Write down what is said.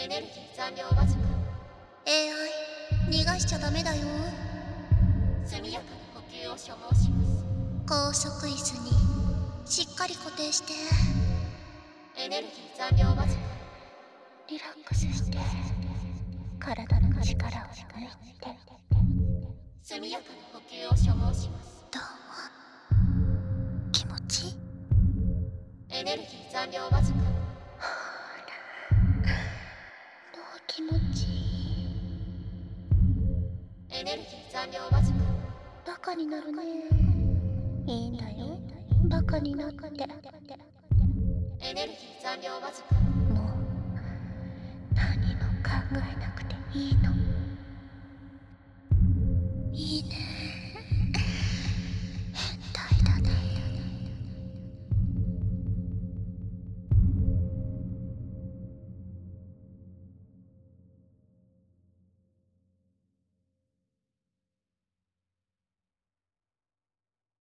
エネルギー残量わずか AI 逃がしちゃダメだよ。速やかな補給を所望します。高速椅子にしっかり固定して。エネルギー残量わずかリラックスして。体の力を抜いて。速やかな補給を所望します。どうも。気持ち？エネルギー残量わずかエネルギー残量わずかバカになるね。いいんだよバカになって。エネルギー残量わずかもう何も考えなくていいの。